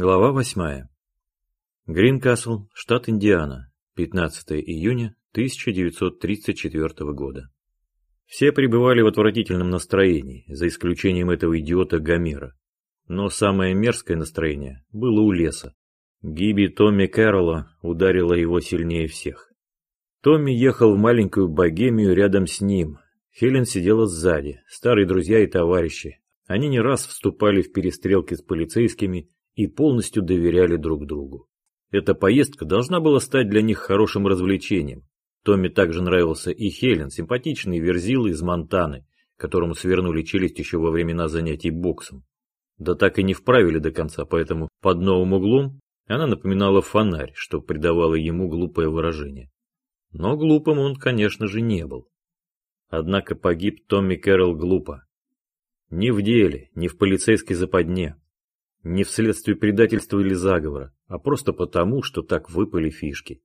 Глава 8. Гринкасл, штат Индиана, 15 июня 1934 года. Все пребывали в отвратительном настроении, за исключением этого идиота Гомера. Но самое мерзкое настроение было у леса. Гиби Томми Кэрролла ударила его сильнее всех. Томми ехал в маленькую богемию рядом с ним. Хелен сидела сзади, старые друзья и товарищи. Они не раз вступали в перестрелки с полицейскими и полностью доверяли друг другу. Эта поездка должна была стать для них хорошим развлечением. Томми также нравился и Хелен, симпатичный верзила из Монтаны, которому свернули челюсть еще во времена занятий боксом. Да так и не вправили до конца, поэтому под новым углом она напоминала фонарь, что придавало ему глупое выражение. Но глупым он, конечно же, не был. Однако погиб Томми Кэрролл глупо. Ни в деле, ни в полицейской западне. Не вследствие предательства или заговора, а просто потому, что так выпали фишки.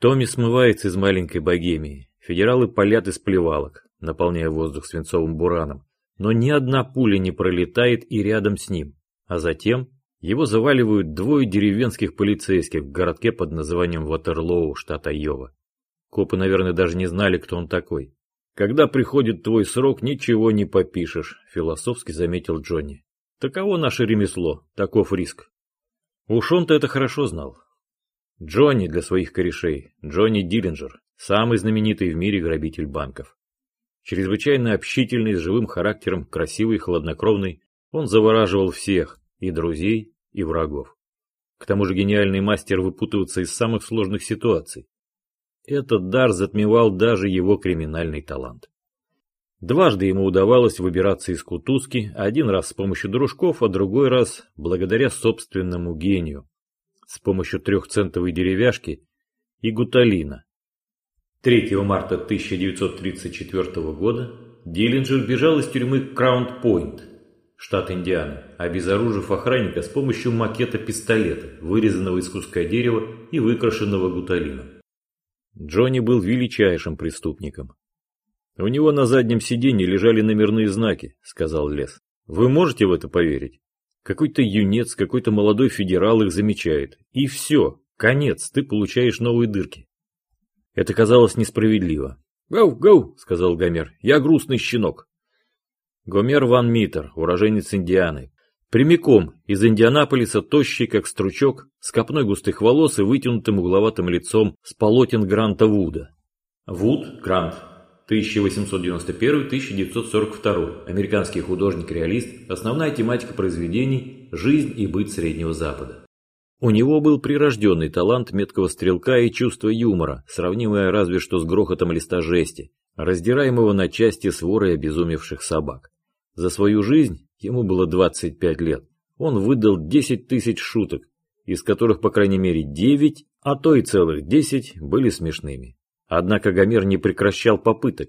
Томми смывается из маленькой богемии. Федералы палят из плевалок, наполняя воздух свинцовым бураном. Но ни одна пуля не пролетает и рядом с ним. А затем его заваливают двое деревенских полицейских в городке под названием Ватерлоу, штат Айова. Копы, наверное, даже не знали, кто он такой. «Когда приходит твой срок, ничего не попишешь», – философски заметил Джонни. Таково наше ремесло, таков риск. Уж он-то это хорошо знал. Джонни для своих корешей, Джонни Диллинджер, самый знаменитый в мире грабитель банков. Чрезвычайно общительный, с живым характером, красивый, хладнокровный, он завораживал всех, и друзей, и врагов. К тому же гениальный мастер выпутываться из самых сложных ситуаций. Этот дар затмевал даже его криминальный талант. Дважды ему удавалось выбираться из кутузки, один раз с помощью дружков, а другой раз благодаря собственному гению, с помощью трехцентовой деревяшки и гуталина. 3 марта 1934 года Диллинджер бежал из тюрьмы Краунд-Пойнт, штат Индиана, обезоружив охранника с помощью макета пистолета, вырезанного из куска дерева и выкрашенного гуталином. Джонни был величайшим преступником. «У него на заднем сиденье лежали номерные знаки», — сказал Лес. «Вы можете в это поверить? Какой-то юнец, какой-то молодой федерал их замечает. И все, конец, ты получаешь новые дырки». Это казалось несправедливо. «Гоу, гоу», — сказал Гомер, — «я грустный щенок». Гомер Ван Митер, уроженец Индианы. Прямиком из Индианаполиса, тощий, как стручок, с копной густых волос и вытянутым угловатым лицом с полотен Гранта Вуда. Вуд, Грант, 1891-1942, американский художник-реалист, основная тематика произведений – жизнь и быт Среднего Запада. У него был прирожденный талант меткого стрелка и чувство юмора, сравнимое разве что с грохотом листа жести, раздираемого на части сворой обезумевших собак. За свою жизнь, ему было 25 лет, он выдал 10 тысяч шуток, из которых по крайней мере 9, а то и целых 10 были смешными. Однако Гомер не прекращал попыток,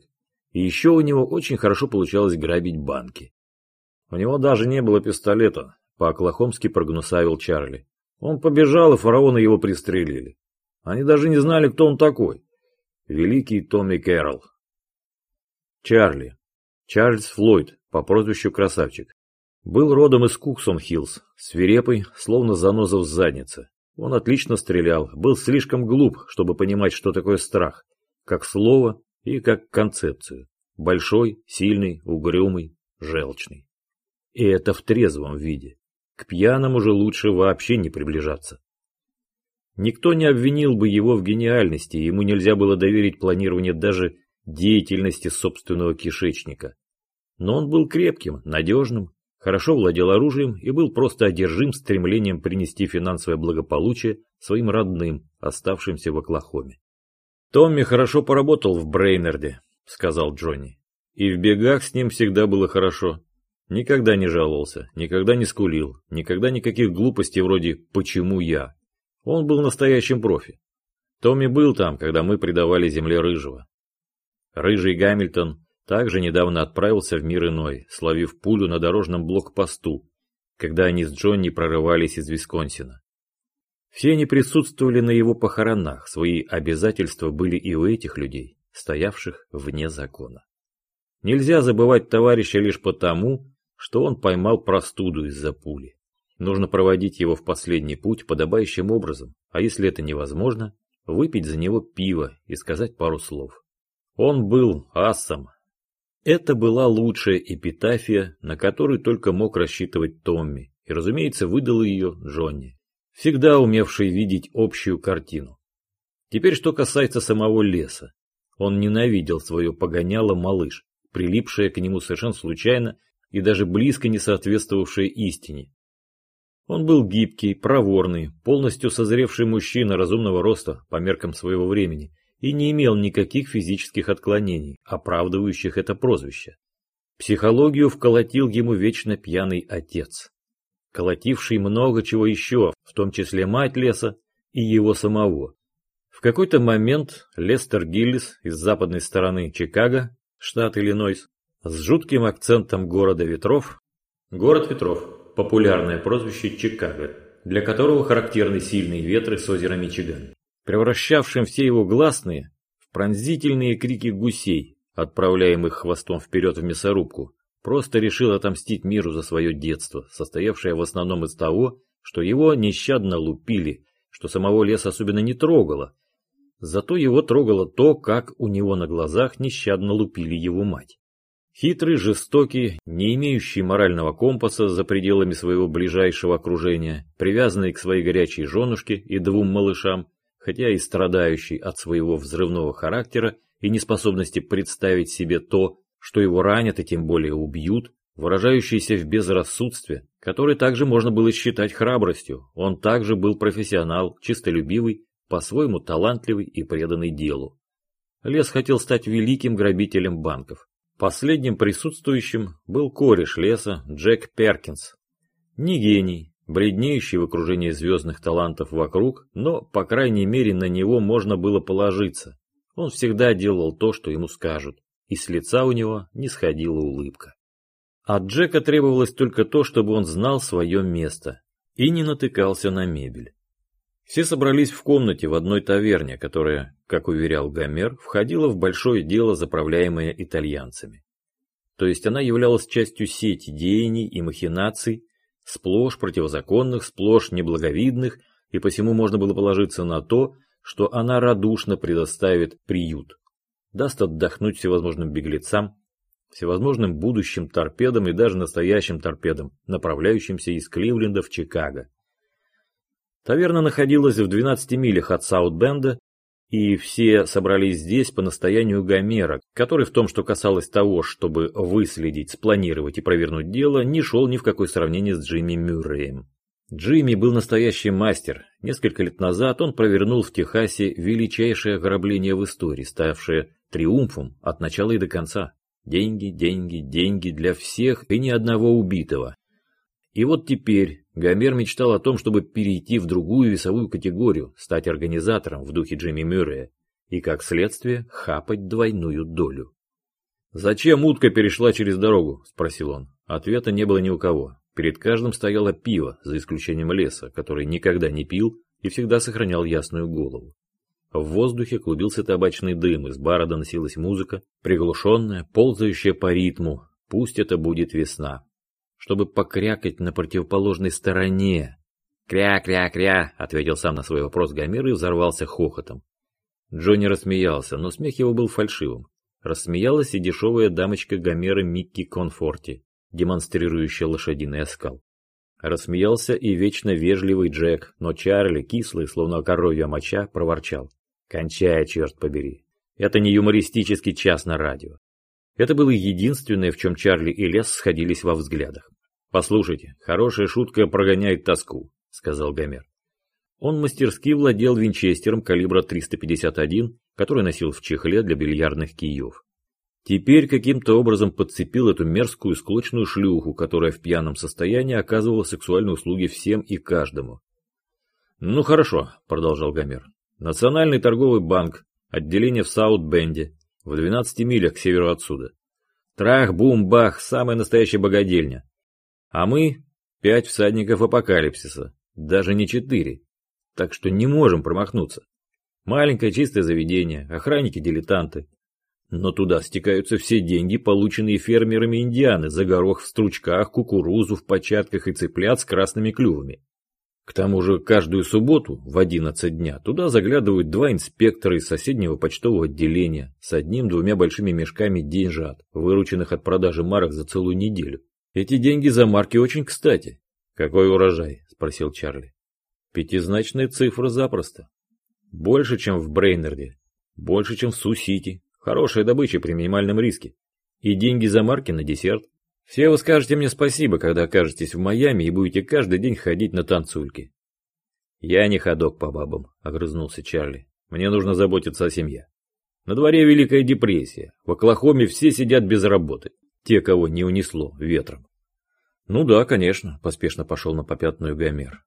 и еще у него очень хорошо получалось грабить банки. У него даже не было пистолета, по-оклахомски прогнусавил Чарли. Он побежал, и фараона его пристрелили. Они даже не знали, кто он такой. Великий Томми Кэрролл. Чарли. Чарльз Флойд, по прозвищу Красавчик. Был родом из Куксон-Хиллз, свирепый, словно заноза в заднице. Он отлично стрелял, был слишком глуп, чтобы понимать, что такое страх, как слово и как концепцию. Большой, сильный, угрюмый, желчный. И это в трезвом виде. К пьяному же лучше вообще не приближаться. Никто не обвинил бы его в гениальности, ему нельзя было доверить планирование даже деятельности собственного кишечника. Но он был крепким, надежным, хорошо владел оружием и был просто одержим стремлением принести финансовое благополучие своим родным, оставшимся в Оклахоме. «Томми хорошо поработал в Брейнарде», — сказал Джонни. «И в бегах с ним всегда было хорошо. Никогда не жаловался, никогда не скулил, никогда никаких глупостей вроде «почему я?». Он был настоящим профи. Томми был там, когда мы предавали земле Рыжего. Рыжий Гамильтон также недавно отправился в мир иной, словив пулю на дорожном блокпосту, когда они с Джонни прорывались из Висконсина. Все они присутствовали на его похоронах, свои обязательства были и у этих людей, стоявших вне закона. Нельзя забывать товарища лишь потому, что он поймал простуду из-за пули. Нужно проводить его в последний путь подобающим образом, а если это невозможно, выпить за него пиво и сказать пару слов. Он был асом. Это была лучшая эпитафия, на которую только мог рассчитывать Томми, и, разумеется, выдал ее Джонни, всегда умевший видеть общую картину. Теперь что касается самого леса. Он ненавидел свое погоняло малыш, прилипшее к нему совершенно случайно и даже близко не соответствовавшее истине. Он был гибкий, проворный, полностью созревший мужчина разумного роста по меркам своего времени и не имел никаких физических отклонений, оправдывающих это прозвище. Психологию вколотил ему вечно пьяный отец, колотивший много чего еще, в том числе мать леса и его самого. В какой-то момент Лестер Гиллис из западной стороны Чикаго, штат Иллинойс, с жутким акцентом города ветров, город ветров, популярное прозвище Чикаго, для которого характерны сильные ветры с озера Мичиган, превращавшим все его гласные в пронзительные крики гусей, отправляемых хвостом вперед в мясорубку, просто решил отомстить миру за свое детство, состоявшее в основном из того, что его нещадно лупили, что самого леса особенно не трогало. Зато его трогало то, как у него на глазах нещадно лупили его мать. Хитрый, жестокий, не имеющий морального компаса за пределами своего ближайшего окружения, привязанный к своей горячей женушке и двум малышам, хотя и страдающий от своего взрывного характера и неспособности представить себе то, что его ранят и тем более убьют, выражающийся в безрассудстве, который также можно было считать храбростью. Он также был профессионал, чистолюбивый, по-своему талантливый и преданный делу. Лес хотел стать великим грабителем банков. Последним присутствующим был кореш леса Джек Перкинс. Не гений, бреднеющий в окружении звездных талантов вокруг, но, по крайней мере, на него можно было положиться. Он всегда делал то, что ему скажут, и с лица у него не сходила улыбка. От Джека требовалось только то, чтобы он знал свое место и не натыкался на мебель. Все собрались в комнате в одной таверне, которая, как уверял Гомер, входила в большое дело, заправляемое итальянцами. То есть она являлась частью сети деяний и махинаций, сплошь противозаконных, сплошь неблаговидных, и посему можно было положиться на то, что она радушно предоставит приют, даст отдохнуть всевозможным беглецам, всевозможным будущим торпедам и даже настоящим торпедам, направляющимся из Кливленда в Чикаго. Таверна находилась в 12 милях от Саутбенда, и все собрались здесь по настоянию Гомера, который в том, что касалось того, чтобы выследить, спланировать и провернуть дело, не шел ни в какое сравнение с Джимми Мюрреем. Джимми был настоящий мастер. Несколько лет назад он провернул в Техасе величайшее ограбление в истории, ставшее триумфом от начала и до конца. Деньги, деньги, деньги для всех и ни одного убитого. И вот теперь Гомер мечтал о том, чтобы перейти в другую весовую категорию, стать организатором в духе Джимми Мюррея и, как следствие, хапать двойную долю. «Зачем утка перешла через дорогу?» – спросил он. Ответа не было ни у кого. Перед каждым стояло пиво, за исключением леса, который никогда не пил и всегда сохранял ясную голову. В воздухе клубился табачный дым, из бара доносилась музыка, приглушенная, ползающая по ритму. Пусть это будет весна чтобы покрякать на противоположной стороне. «Кря-кря-кря!» — ответил сам на свой вопрос Гомер и взорвался хохотом. Джонни рассмеялся, но смех его был фальшивым. Рассмеялась и дешевая дамочка Гомера Микки Конфорти, демонстрирующая лошадиный оскал. Рассмеялся и вечно вежливый Джек, но Чарли, кислый, словно коровья моча, проворчал. «Кончай, черт побери. Это не юмористический час на радио. Это было единственное, в чем Чарли и Лес сходились во взглядах. «Послушайте, хорошая шутка прогоняет тоску», — сказал Гомер. Он мастерски владел винчестером калибра 351, который носил в чехле для бильярдных киев. Теперь каким-то образом подцепил эту мерзкую склочную шлюху, которая в пьяном состоянии оказывала сексуальные услуги всем и каждому. «Ну хорошо», — продолжал Гомер. «Национальный торговый банк, отделение в Саут-Бенде, в 12 милях к северу отсюда. Трах-бум-бах, самая настоящая богадельня. А мы — пять всадников апокалипсиса, даже не четыре. Так что не можем промахнуться. Маленькое чистое заведение, охранники-дилетанты. Но туда стекаются все деньги, полученные фермерами Индианы за горох в стручках, кукурузу в початках и цыплят с красными клювами. К тому же каждую субботу в 11 дня туда заглядывают два инспектора из соседнего почтового отделения с одним-двумя большими мешками деньжат, вырученных от продажи марок за целую неделю. Эти деньги за марки очень кстати. «Какой урожай?» – спросил Чарли. «Пятизначная цифра запросто. Больше, чем в Брейнерде. Больше, чем в Су-Сити. Хорошая добыча при минимальном риске. И деньги за марки на десерт. Все вы скажете мне спасибо, когда окажетесь в Майами и будете каждый день ходить на танцульки. Я не ходок по бабам, огрызнулся Чарли. Мне нужно заботиться о семье. На дворе Великая депрессия. В Оклахоме все сидят без работы. Те, кого не унесло ветром. Ну да, конечно, поспешно пошел на попятную Гомер.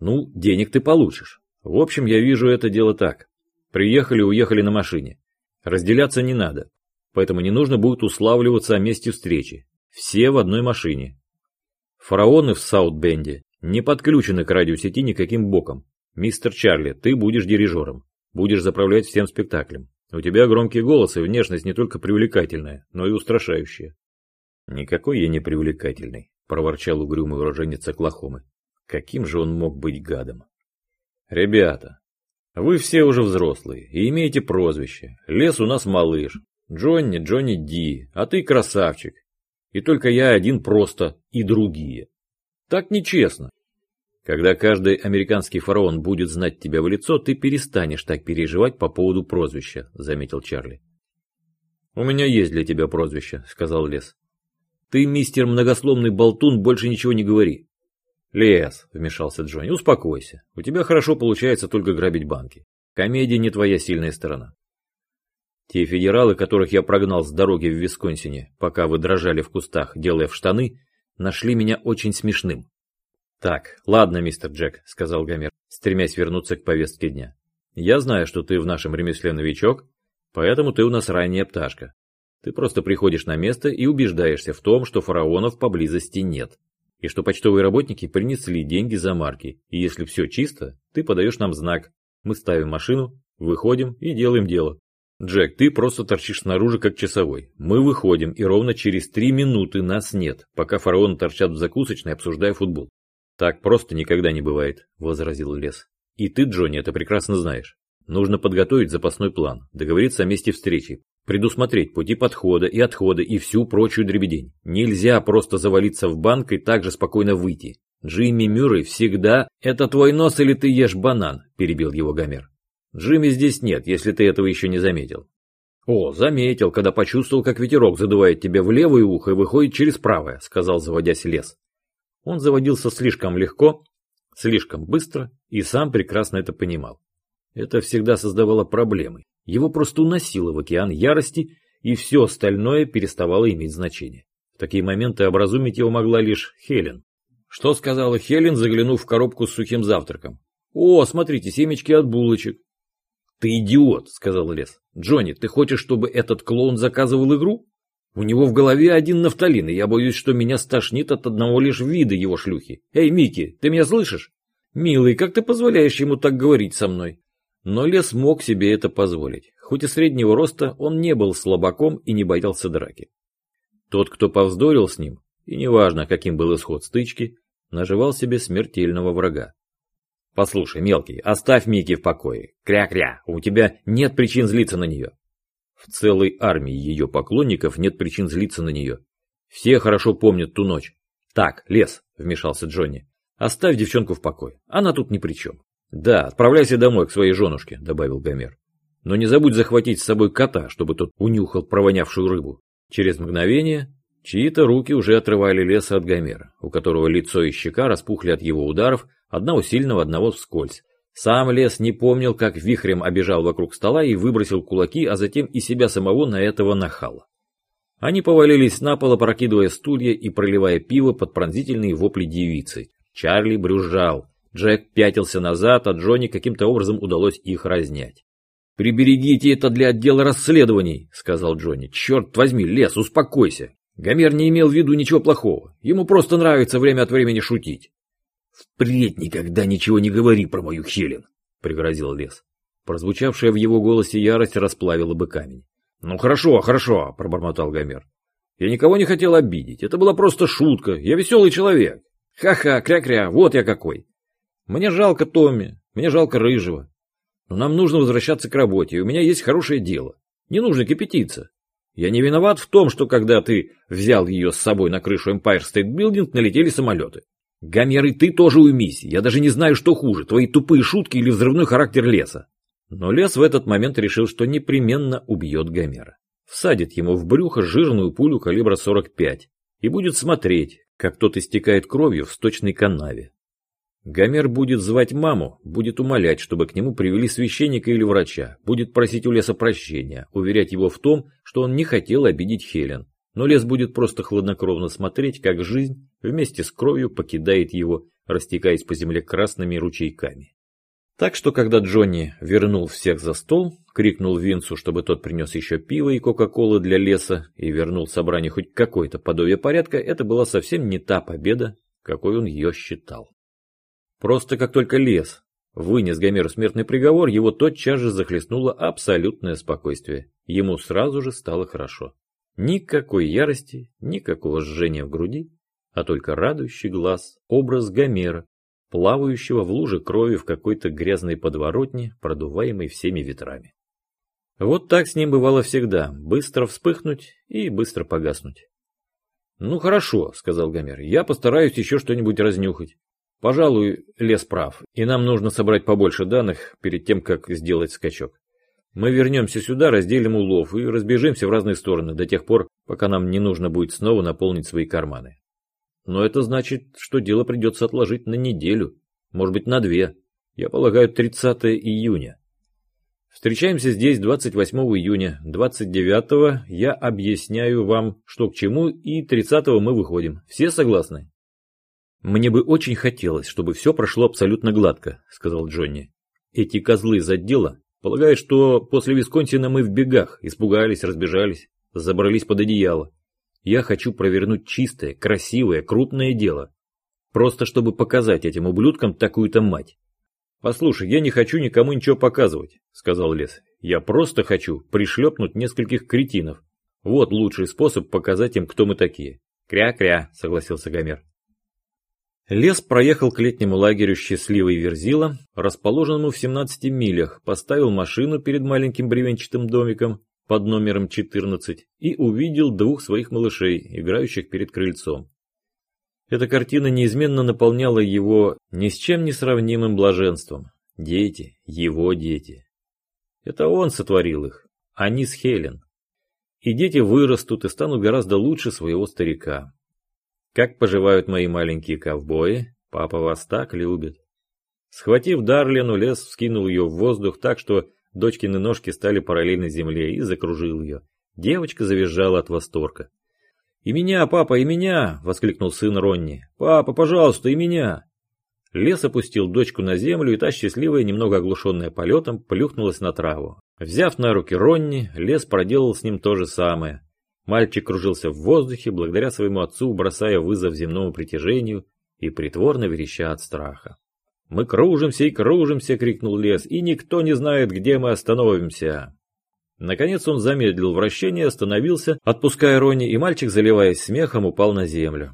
Ну, денег ты получишь. В общем, я вижу это дело так. Приехали-уехали на машине. Разделяться не надо. Поэтому не нужно будет уславливаться о месте встречи. Все в одной машине. Фараоны в Саутбенде не подключены к радиосети никаким боком. Мистер Чарли, ты будешь дирижером. Будешь заправлять всем спектаклем. У тебя громкий голос и внешность не только привлекательная, но и устрашающая. Никакой я не привлекательный, проворчал угрюмый уроженец Оклахомы. Каким же он мог быть гадом? Ребята, вы все уже взрослые и имеете прозвище. Лес у нас малыш. Джонни, Джонни Ди, а ты красавчик. И только я один просто и другие. Так нечестно. Когда каждый американский фараон будет знать тебя в лицо, ты перестанешь так переживать по поводу прозвища, заметил Чарли. У меня есть для тебя прозвище, сказал Лес. Ты, мистер многословный болтун, больше ничего не говори. Лес, вмешался Джонни, успокойся. У тебя хорошо получается только грабить банки. Комедия не твоя сильная сторона. Те федералы, которых я прогнал с дороги в Висконсине, пока вы дрожали в кустах, делая в штаны, нашли меня очень смешным. «Так, ладно, мистер Джек», — сказал Гомер, стремясь вернуться к повестке дня. «Я знаю, что ты в нашем ремесле новичок, поэтому ты у нас ранняя пташка. Ты просто приходишь на место и убеждаешься в том, что фараонов поблизости нет, и что почтовые работники принесли деньги за марки, и если все чисто, ты подаешь нам знак, мы ставим машину, выходим и делаем дело. «Джек, ты просто торчишь снаружи, как часовой. Мы выходим, и ровно через три минуты нас нет, пока фараоны торчат в закусочной, обсуждая футбол». «Так просто никогда не бывает», — возразил Лес. «И ты, Джонни, это прекрасно знаешь. Нужно подготовить запасной план, договориться о месте встречи, предусмотреть пути подхода и отхода и всю прочую дребедень. Нельзя просто завалиться в банк и так же спокойно выйти. Джимми Мюррей всегда «Это твой нос или ты ешь банан?» – перебил его Гомер. Джимми здесь нет, если ты этого еще не заметил. О, заметил, когда почувствовал, как ветерок задувает тебе в левое ухо и выходит через правое, сказал, заводясь лес. Он заводился слишком легко, слишком быстро и сам прекрасно это понимал. Это всегда создавало проблемы. Его просто уносило в океан ярости, и все остальное переставало иметь значение. В такие моменты образумить его могла лишь Хелен. Что сказала Хелен, заглянув в коробку с сухим завтраком? «О, смотрите, семечки от булочек. «Ты идиот», — сказал Лес. «Джонни, ты хочешь, чтобы этот клоун заказывал игру? У него в голове один нафталин, и я боюсь, что меня стошнит от одного лишь вида его шлюхи. Эй, Микки, ты меня слышишь? Милый, как ты позволяешь ему так говорить со мной?» Но Лес мог себе это позволить. Хоть и среднего роста, он не был слабаком и не боялся драки. Тот, кто повздорил с ним, и неважно, каким был исход стычки, наживал себе смертельного врага. Послушай, мелкий, оставь Микки в покое. Кря-кря, у тебя нет причин злиться на нее. В целой армии ее поклонников нет причин злиться на нее. Все хорошо помнят ту ночь. Так, лес, вмешался Джонни. Оставь девчонку в покое. Она тут ни при чем. Да, отправляйся домой к своей женушке, добавил Гомер. Но не забудь захватить с собой кота, чтобы тот унюхал провонявшую рыбу. Через мгновение чьи-то руки уже отрывали леса от Гомера, у которого лицо и щека распухли от его ударов, Одного сильного, одного вскользь. Сам лес не помнил, как вихрем обежал вокруг стола и выбросил кулаки, а затем и себя самого на этого нахала. Они повалились на пол, опрокидывая стулья и проливая пиво под пронзительные вопли девицы. Чарли брюзжал. Джек пятился назад, а Джонни каким-то образом удалось их разнять. «Приберегите это для отдела расследований», — сказал Джонни. «Черт возьми, лес, успокойся. Гомер не имел в виду ничего плохого. Ему просто нравится время от времени шутить». «Впредь никогда ничего не говори про мою Хелен», — пригрозил лес. Прозвучавшая в его голосе ярость расплавила бы камень. Ну хорошо, хорошо, пробормотал Гомер. Я никого не хотел обидеть. Это была просто шутка. Я веселый человек. Ха-ха, кря-кря, вот я какой. Мне жалко Томми, мне жалко Рыжего. Но нам нужно возвращаться к работе, и у меня есть хорошее дело. Не нужно кипятиться. Я не виноват в том, что когда ты взял ее с собой на крышу Empire State Building, налетели самолеты. Гомер, и ты тоже уймись. Я даже не знаю, что хуже, твои тупые шутки или взрывной характер леса. Но лес в этот момент решил, что непременно убьет Гомера. Всадит ему в брюхо жирную пулю калибра 45 и будет смотреть, как тот истекает кровью в сточной канаве. Гомер будет звать маму, будет умолять, чтобы к нему привели священника или врача, будет просить у леса прощения, уверять его в том, что он не хотел обидеть Хелен. Но лес будет просто хладнокровно смотреть, как жизнь вместе с кровью покидает его, растекаясь по земле красными ручейками. Так что, когда Джонни вернул всех за стол, крикнул Винсу, чтобы тот принес еще пиво и кока-колы для леса и вернул собранию хоть какое-то подобие порядка, это была совсем не та победа, какой он ее считал. Просто как только лес вынес Гомеру смертный приговор, его тотчас же захлестнуло абсолютное спокойствие. Ему сразу же стало хорошо. Никакой ярости, никакого жжения в груди, а только радующий глаз, образ Гомера, плавающего в луже крови в какой-то грязной подворотне, продуваемой всеми ветрами. Вот так с ним бывало всегда, быстро вспыхнуть и быстро погаснуть. «Ну хорошо», — сказал Гомер, — «я постараюсь еще что-нибудь разнюхать. Пожалуй, лес прав, и нам нужно собрать побольше данных перед тем, как сделать скачок. Мы вернемся сюда, разделим улов и разбежимся в разные стороны до тех пор, пока нам не нужно будет снова наполнить свои карманы. Но это значит, что дело придется отложить на неделю, может быть на две. Я полагаю, 30 июня. Встречаемся здесь 28 июня, 29 я объясняю вам, что к чему, и 30 мы выходим. Все согласны? «Мне бы очень хотелось, чтобы все прошло абсолютно гладко», — сказал Джонни. «Эти козлы из отдела полагают, что после Висконсина мы в бегах, испугались, разбежались, забрались под одеяло. Я хочу провернуть чистое, красивое, крупное дело. Просто чтобы показать этим ублюдкам такую-то мать. «Послушай, я не хочу никому ничего показывать», — сказал Лес. «Я просто хочу пришлепнуть нескольких кретинов. Вот лучший способ показать им, кто мы такие». «Кря-кря», — согласился Гомер. Лес проехал к летнему лагерю «Счастливый Верзила», расположенному в 17 милях, поставил машину перед маленьким бревенчатым домиком под номером 14 и увидел двух своих малышей, играющих перед крыльцом. Эта картина неизменно наполняла его ни с чем не сравнимым блаженством. Дети, его дети. Это он сотворил их, они с Хелен. И дети вырастут и станут гораздо лучше своего старика. Как поживают мои маленькие ковбои? Папа вас так любит. Схватив Дарлину, лес вскинул ее в воздух так, что дочкины ножки стали параллельно земле и закружил ее. Девочка завизжала от восторга. «И меня, папа, и меня!» — воскликнул сын Ронни. «Папа, пожалуйста, и меня!» Лес опустил дочку на землю, и та счастливая, немного оглушенная полетом, плюхнулась на траву. Взяв на руки Ронни, лес проделал с ним то же самое. Мальчик кружился в воздухе, благодаря своему отцу, бросая вызов земному притяжению и притворно вереща от страха. «Мы кружимся и кружимся!» — крикнул лес, «и никто не знает, где мы остановимся!» Наконец он замедлил вращение, остановился, отпуская Рони, и мальчик, заливаясь смехом, упал на землю.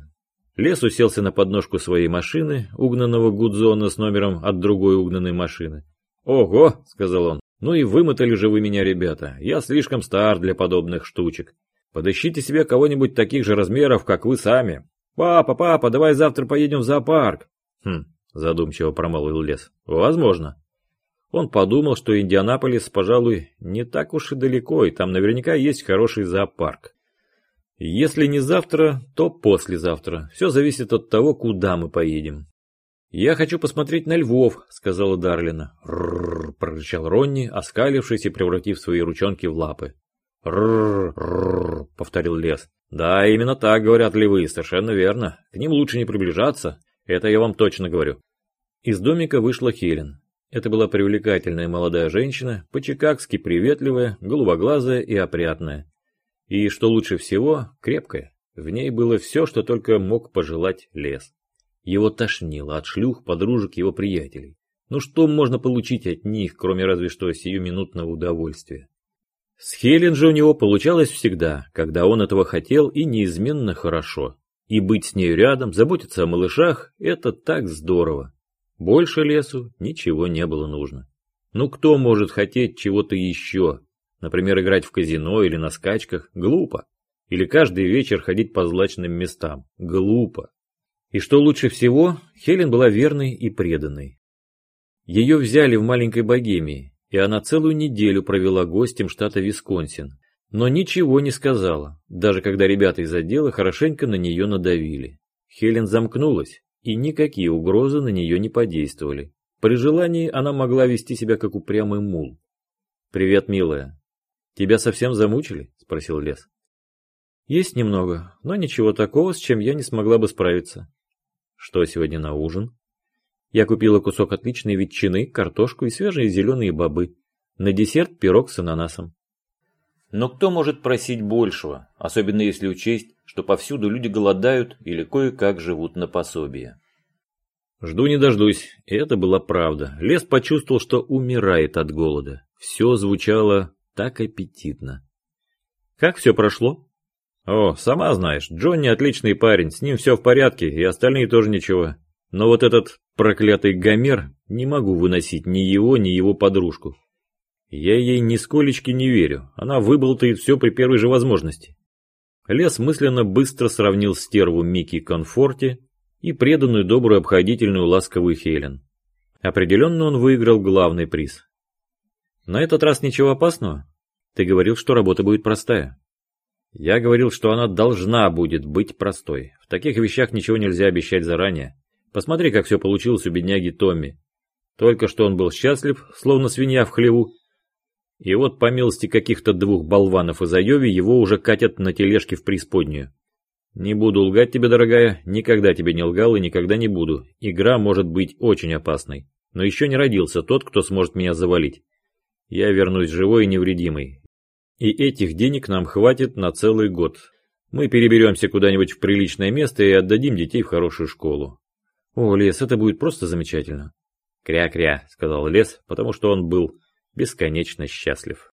Лес уселся на подножку своей машины, угнанного Гудзона с номером от другой угнанной машины. «Ого!» — сказал он. «Ну и вымотали же вы меня, ребята. Я слишком стар для подобных штучек. Подыщите себе кого-нибудь таких же размеров, как вы сами. Папа, папа, давай завтра поедем в зоопарк. Хм, задумчиво промолвил Лес. Возможно. Он подумал, что Индианаполис, пожалуй, не так уж и далеко, и там наверняка есть хороший зоопарк. Если не завтра, то послезавтра. Все зависит от того, куда мы поедем. «Я хочу посмотреть на львов», — сказала Дарлина. «Рррр», — прорычал Ронни, оскалившись и превратив свои ручонки в лапы. «Рррр», — повторил лес. «Да, именно так говорят львы, совершенно верно. К ним лучше не приближаться, это я вам точно говорю». Из домика вышла Хелен. Это была привлекательная молодая женщина, по-чикагски приветливая, голубоглазая и опрятная. И, что лучше всего, крепкая. В ней было все, что только мог пожелать лес. Его тошнило от шлюх, подружек его приятелей. Ну что можно получить от них, кроме разве что сиюминутного удовольствия? С Хелен же у него получалось всегда, когда он этого хотел и неизменно хорошо. И быть с нею рядом, заботиться о малышах – это так здорово. Больше лесу ничего не было нужно. Ну кто может хотеть чего-то еще? Например, играть в казино или на скачках? Глупо. Или каждый вечер ходить по злачным местам? Глупо. И что лучше всего, Хелен была верной и преданной. Ее взяли в маленькой богемии, и она целую неделю провела гостем штата Висконсин, но ничего не сказала, даже когда ребята из отдела хорошенько на нее надавили. Хелен замкнулась, и никакие угрозы на нее не подействовали. При желании она могла вести себя как упрямый мул. «Привет, милая. Тебя совсем замучили?» – спросил Лес. «Есть немного, но ничего такого, с чем я не смогла бы справиться». «Что сегодня на ужин?» Я купила кусок отличной ветчины, картошку и свежие зеленые бобы. На десерт пирог с ананасом. Но кто может просить большего, особенно если учесть, что повсюду люди голодают или кое-как живут на пособие? Жду не дождусь, и это была правда. Лес почувствовал, что умирает от голода. Все звучало так аппетитно. Как все прошло? О, сама знаешь, Джонни отличный парень, с ним все в порядке, и остальные тоже ничего. Но вот этот проклятый Гомер, не могу выносить ни его, ни его подружку. Я ей нисколечки не верю, она выболтает все при первой же возможности. Лес мысленно быстро сравнил стерву Микки Конфорте и преданную добрую обходительную ласковую Хелен. Определенно он выиграл главный приз. На этот раз ничего опасного? Ты говорил, что работа будет простая. Я говорил, что она должна будет быть простой. В таких вещах ничего нельзя обещать заранее. Посмотри, как все получилось у бедняги Томми. Только что он был счастлив, словно свинья в хлеву. И вот по милости каких-то двух болванов из Айови его уже катят на тележке в преисподнюю. Не буду лгать тебе, дорогая, никогда тебе не лгал и никогда не буду. Игра может быть очень опасной. Но еще не родился тот, кто сможет меня завалить. Я вернусь живой и невредимый. И этих денег нам хватит на целый год. Мы переберемся куда-нибудь в приличное место и отдадим детей в хорошую школу. «О, Лес, это будет просто замечательно». «Кря-кря», — сказал Лес, потому что он был бесконечно счастлив.